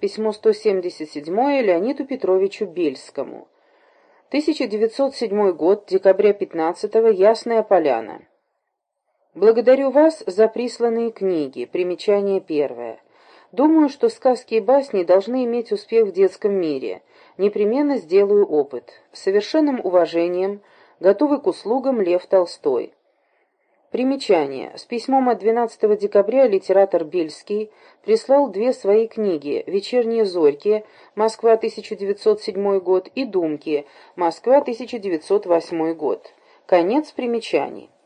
Письмо 177 Леониду Петровичу Бельскому. 1907 год, декабря 15 -го, Ясная Поляна. Благодарю вас за присланные книги. Примечание первое. Думаю, что сказки и басни должны иметь успех в детском мире. Непременно сделаю опыт. С совершенным уважением, готовый к услугам Лев Толстой. Примечание. С письмом от 12 декабря литератор Бельский прислал две свои книги «Вечерние зорьки. Москва, 1907 год» и «Думки. Москва, 1908 год». Конец примечаний.